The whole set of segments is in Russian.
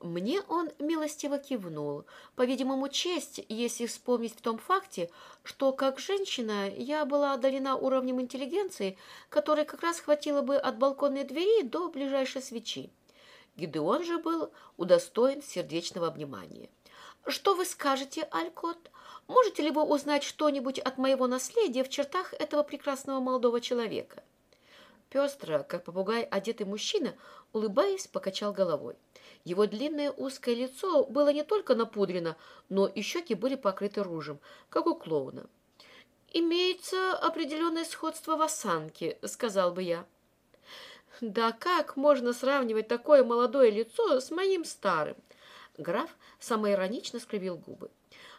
Мне он милостиво кивнул. По-видимому, честь, если вспомнить в том факте, что как женщина я была одарена уровнем интеллигенции, которой как раз хватило бы от балконной двери до ближайшей свечи. Гидеон же был удостоен сердечного внимания. «Что вы скажете, Алькот? Можете ли вы узнать что-нибудь от моего наследия в чертах этого прекрасного молодого человека?» Пестро, как попугай одетый мужчина, улыбаясь, покачал головой. Его длинное узкое лицо было не только напудрено, но и щеки были покрыты ружем, как у клоуна. «Имеется определенное сходство в осанке», — сказал бы я. «Да как можно сравнивать такое молодое лицо с моим старым?» Граф самоиронично скривил губы.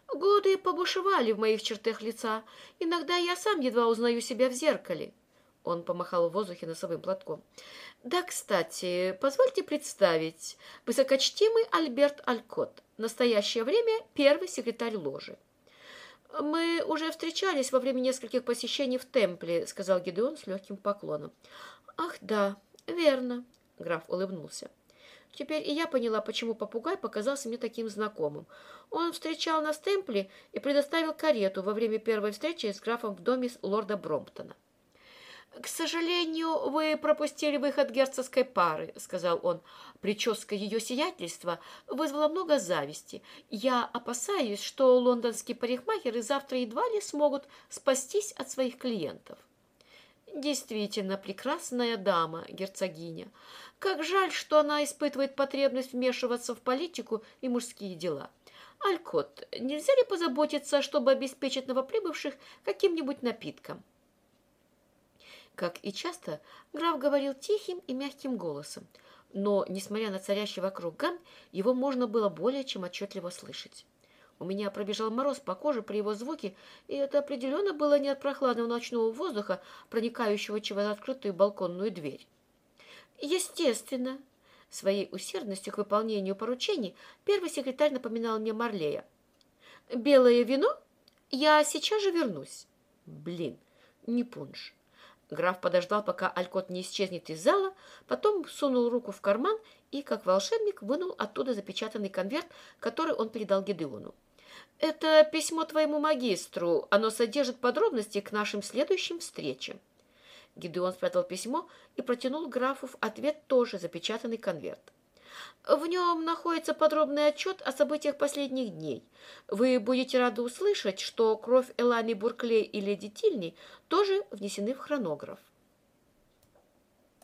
«Годы побушевали в моих чертах лица. Иногда я сам едва узнаю себя в зеркале». Он помахал в воздухе носовым платком. «Да, кстати, позвольте представить. Высокочтимый Альберт Алькот. В настоящее время первый секретарь ложи». «Мы уже встречались во время нескольких посещений в темпле», — сказал Гидеон с легким поклоном. «Ах, да, верно», — граф улыбнулся. Теперь и я поняла, почему попугай показался мне таким знакомым. Он встречал нас в темпле и предоставил карету во время первой встречи с графом в доме лорда Бромптона. «К сожалению, вы пропустили выход герцогской пары», — сказал он. «Прическа ее сиятельства вызвала много зависти. Я опасаюсь, что лондонские парикмахеры завтра едва ли смогут спастись от своих клиентов». «Действительно прекрасная дама, герцогиня. Как жаль, что она испытывает потребность вмешиваться в политику и мужские дела. Алькот, нельзя ли позаботиться, чтобы обеспечить новоприбывших каким-нибудь напитком?» Как и часто, граф говорил тихим и мягким голосом, но, несмотря на царящий вокруг гам, его можно было более чем отчетливо слышать. У меня пробежал мороз по коже при его звуке, и это определенно было не от прохладного ночного воздуха, проникающего через открытую балконную дверь. Естественно, своей усердностью к выполнению поручений первый секретарь напоминал мне Марлея. «Белое вино? Я сейчас же вернусь». Блин, не пунш. Граф подождал, пока Алькот не исчезнет из зала, потом сунул руку в карман и, как волшебник, вынул оттуда запечатанный конверт, который он передал Гедеону. «Это письмо твоему магистру. Оно содержит подробности к нашим следующим встречам». Гедеон спрятал письмо и протянул графу в ответ тоже запечатанный конверт. В нем находится подробный отчет о событиях последних дней. Вы будете рады услышать, что кровь Элани Бурклей и леди Тильни тоже внесены в хронограф.